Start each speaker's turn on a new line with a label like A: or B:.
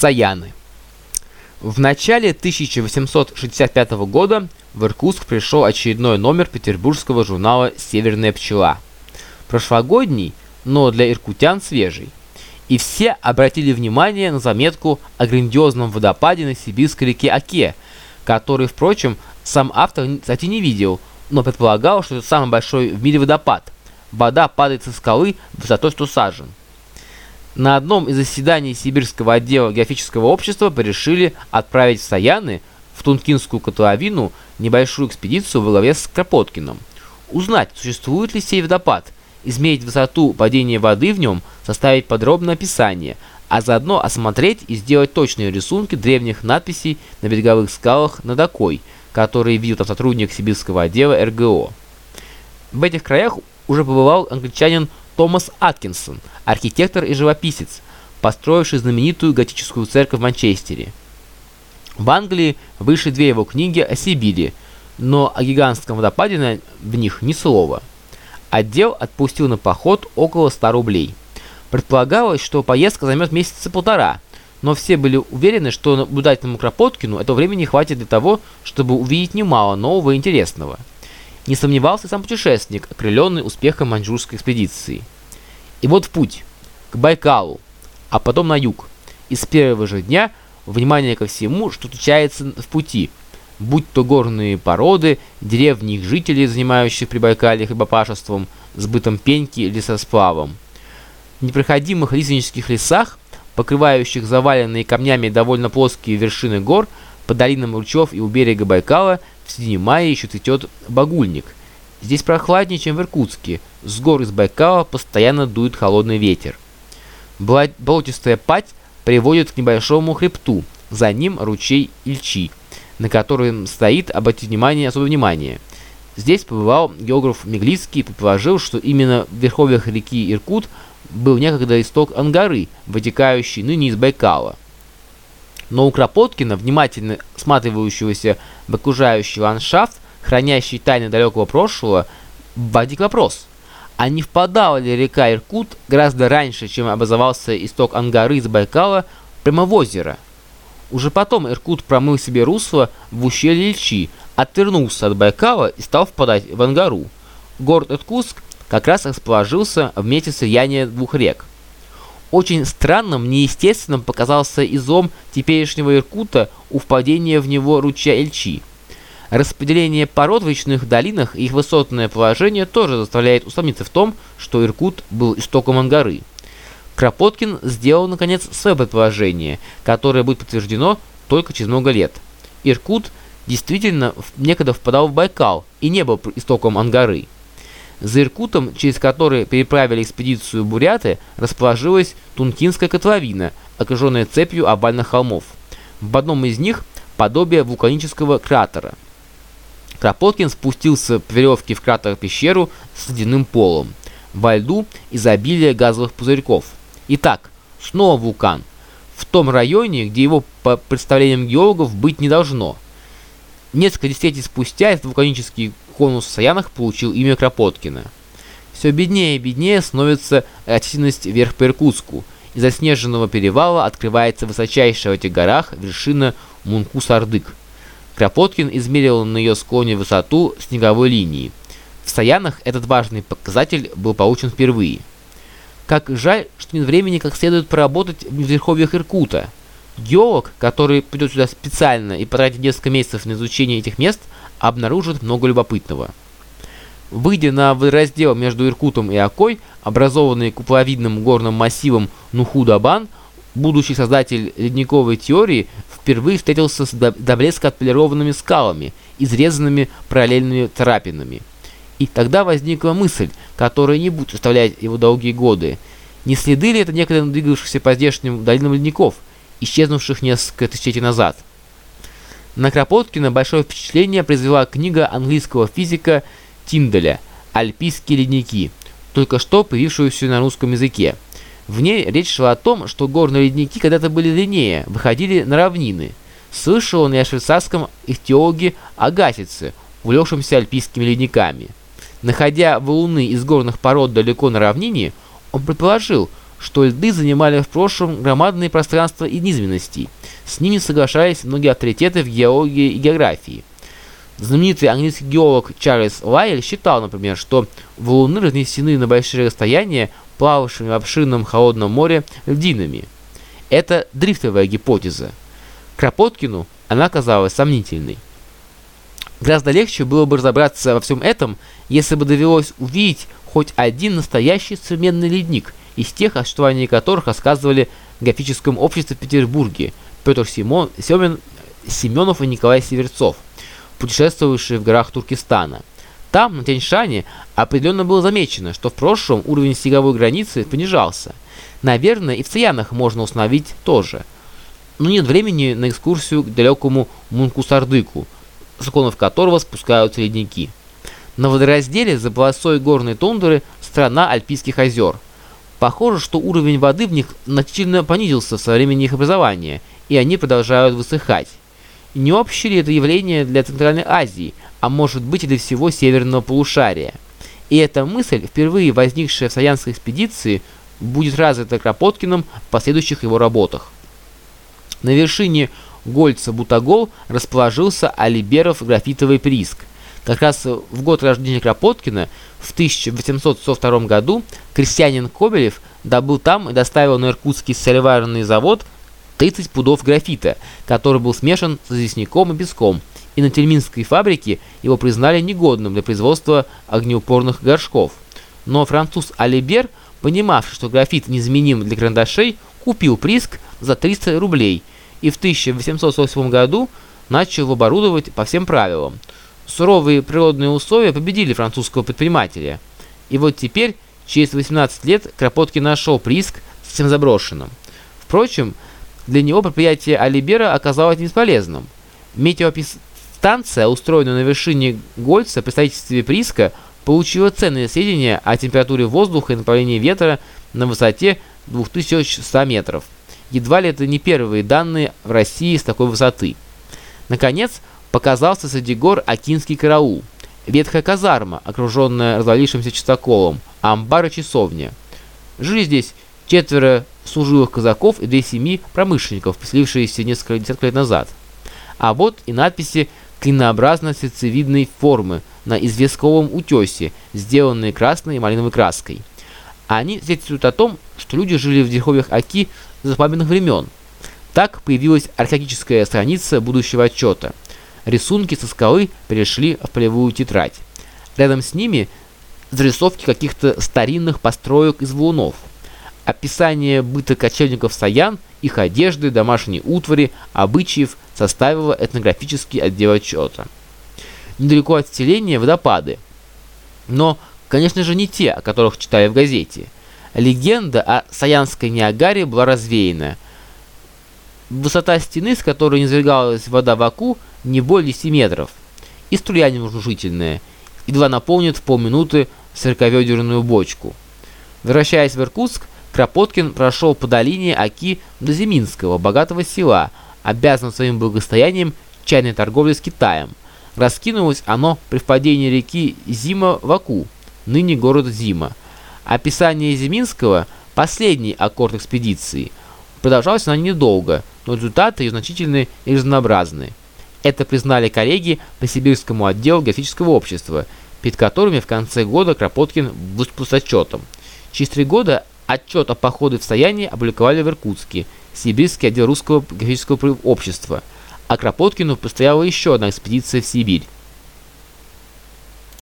A: Саяны. В начале 1865 года в Иркутск пришел очередной номер петербургского журнала «Северная пчела». Прошлогодний, но для иркутян свежий. И все обратили внимание на заметку о грандиозном водопаде на сибирской реке Оке, который, впрочем, сам автор, кстати, не видел, но предполагал, что это самый большой в мире водопад. Вода падает со скалы высотой 100 сажен. На одном из заседаний Сибирского отдела географического общества порешили отправить в Саяны, в Тункинскую котловину, небольшую экспедицию во главе с Кропоткиным. Узнать, существует ли сей водопад, измерить высоту падения воды в нем, составить подробное описание, а заодно осмотреть и сделать точные рисунки древних надписей на береговых скалах над Окой, которые видел там сотрудник Сибирского отдела РГО. В этих краях уже побывал англичанин Томас Аткинсон, архитектор и живописец, построивший знаменитую готическую церковь в Манчестере. В Англии вышли две его книги о Сибири, но о гигантском водопаде в них ни слова. Отдел отпустил на поход около 100 рублей. Предполагалось, что поездка займет месяца полтора, но все были уверены, что наблюдательному Кропоткину этого времени хватит для того, чтобы увидеть немало нового и интересного. Не сомневался сам путешественник, окрыленный успехом маньчжурской экспедиции. И вот в путь, к Байкалу, а потом на юг. И с первого же дня внимание ко всему, что случается в пути, будь то горные породы, деревни их жителей, занимающих при Байкале хлебопашеством, сбытом пеньки или сосплавом. В непроходимых лиственнических лесах, покрывающих заваленные камнями довольно плоские вершины гор, по долинам ручьев и у берега Байкала в середине мая еще цветет багульник. Здесь прохладнее, чем в Иркутске. С гор из Байкала постоянно дует холодный ветер. Болотистая пать приводит к небольшому хребту. За ним ручей Ильчи, на котором стоит, обратите внимание, особое внимание. Здесь побывал географ Меглицкий и предположил, что именно в верховьях реки Иркут был некогда исток Ангары, вытекающий ныне из Байкала. Но у Кропоткина, внимательно сматривающегося в окружающий ландшафт, хранящий тайны далекого прошлого, возник вопрос, а не впадала ли река Иркут гораздо раньше, чем образовался исток Ангары из Байкала, прямо в озеро? Уже потом Иркут промыл себе русло в ущелье Ильчи, отвернулся от Байкала и стал впадать в Ангару. Город Иркутск как раз расположился в месте слияния двух рек. Очень странным, неестественным показался излом теперешнего Иркута у впадения в него ручья Эльчи. Распределение пород в речных долинах и их высотное положение тоже заставляет усомниться в том, что Иркут был истоком Ангары. Кропоткин сделал, наконец, свое предположение, которое будет подтверждено только через много лет. Иркут действительно некогда впадал в Байкал и не был истоком Ангары. За Иркутом, через который переправили экспедицию буряты, расположилась Тункинская котловина, окруженная цепью овальных холмов. В одном из них подобие вулканического кратера. Кропоткин спустился по веревке в кратер пещеру с ледяным полом. Во льду изобилие газовых пузырьков. Итак, снова вулкан. В том районе, где его, по представлениям геологов, быть не должно. Несколько десятилетий спустя этот вулканический конус Саянах получил имя Кропоткина. Все беднее и беднее становится растительность вверх по Иркутску. Из заснеженного перевала открывается высочайшая в этих горах вершина Мункус-Ардык. Кропоткин измерил на ее склоне высоту снеговой линии. В Саянах этот важный показатель был получен впервые. Как жаль, что нет времени как следует поработать в верховьях Иркута. Геолог, который придет сюда специально и потратит несколько месяцев на изучение этих мест, обнаружит много любопытного. Выйдя на водораздел между Иркутом и Окой, образованный куполовидным горным массивом Нухудабан, будущий создатель ледниковой теории впервые встретился с до блеска отполированными скалами, изрезанными параллельными трапинами. И тогда возникла мысль, которая не будет оставлять его долгие годы. Не следы ли это некогда двигавшихся по здешним долинам ледников, исчезнувших несколько тысячелетий назад? На Кропоткина большое впечатление произвела книга английского физика Тинделя «Альпийские ледники», только что появившуюся на русском языке. В ней речь шла о том, что горные ледники когда-то были длиннее, выходили на равнины. Слышал он и о швейцарском ихтиологе Агасице, увлекшемся альпийскими ледниками. Находя валуны из горных пород далеко на равнине, он предположил, что льды занимали в прошлом громадные пространства и низменностей. С ними соглашались многие авторитеты в геологии и географии. Знаменитый английский геолог Чарльз Лайль считал, например, что валуны разнесены на большие расстояния плававшими в обширном холодном море льдинами. Это дрифтовая гипотеза. Кропоткину она казалась сомнительной. Гораздо легче было бы разобраться во всем этом, если бы довелось увидеть хоть один настоящий современный ледник из тех, о существовании которых рассказывали в графическом обществе в Петербурге Петр Симон, Семен, Семенов и Николай Северцов – путешествовавшие в горах Туркестана. Там, на Тяньшане, определенно было замечено, что в прошлом уровень снеговой границы понижался. Наверное, и в Циянах можно установить тоже. Но нет времени на экскурсию к далекому Мункусардыку, законов которого спускаются ледники. На водоразделе за полосой горной тундры страна Альпийских озер. Похоже, что уровень воды в них значительно понизился со времени их образования, и они продолжают высыхать. Не общее ли это явление для Центральной Азии, а может быть и для всего северного полушария? И эта мысль, впервые возникшая в Саянской экспедиции, будет развита Кропоткиным в последующих его работах. На вершине Гольца-Бутагол расположился Алиберов графитовый прииск. Как раз в год рождения Кропоткина, в 1842 году, крестьянин Кобелев добыл там и доставил на Иркутский солеварный завод 30 пудов графита, который был смешан с известняком и песком, и на тельминской фабрике его признали негодным для производства огнеупорных горшков. Но француз Алибер, понимавший, что графит незаменим для карандашей, купил приск за 300 рублей и в 1848 году начал оборудовать по всем правилам. Суровые природные условия победили французского предпринимателя. И вот теперь, через 18 лет, Кропоткин нашел приск совсем заброшенным. Впрочем, для него предприятие Алибера оказалось бесполезным. Метеостанция, устроенная на вершине Гольца при строительстве Приска, получила ценные сведения о температуре воздуха и направлении ветра на высоте 2100 метров. Едва ли это не первые данные в России с такой высоты. Наконец, показался среди гор Акинский караул. Ветхая казарма, окруженная развалившимся чистоколом, амбар и часовня. Жили здесь четверо служилых казаков и две семьи промышленников, поселившиеся несколько десятков лет назад. А вот и надписи клинообразно-сердцевидной формы на известковом утесе, сделанные красной и малиновой краской. Они свидетельствуют о том, что люди жили в верховьях Оки за памятных времен. Так появилась археологическая страница будущего отчета. Рисунки со скалы перешли в полевую тетрадь. Рядом с ними зарисовки каких-то старинных построек из валунов – Описание быта кочевников Саян, их одежды, домашней утвари, обычаев составило этнографический отдел отчета. Недалеко от селения водопады. Но, конечно же, не те, о которых читали в газете. Легенда о Саянской Ниагаре была развеяна. Высота стены, с которой низвергалась вода в Аку, не более 10 метров. И струя невнушительная, едва наполнит в полминуты сороковедерную бочку. Возвращаясь в Иркутск, Кропоткин прошел по долине Оки до Зиминского, богатого села, обязан своим благостоянием чайной торговлей с Китаем. Раскинулось оно при впадении реки Зима в Аку, ныне город Зима. Описание Зиминского – последний аккорд экспедиции. Продолжалось оно недолго, но результаты ее значительны и разнообразны. Это признали коллеги по Сибирскому отделу географического общества, перед которыми в конце года Кропоткин выступил с отчетом. Через три года Отчет о походе в Саяне опубликовали в Иркутске, Сибирский отдел русского графического общества, а Кропоткину предстояла еще одна экспедиция в Сибирь.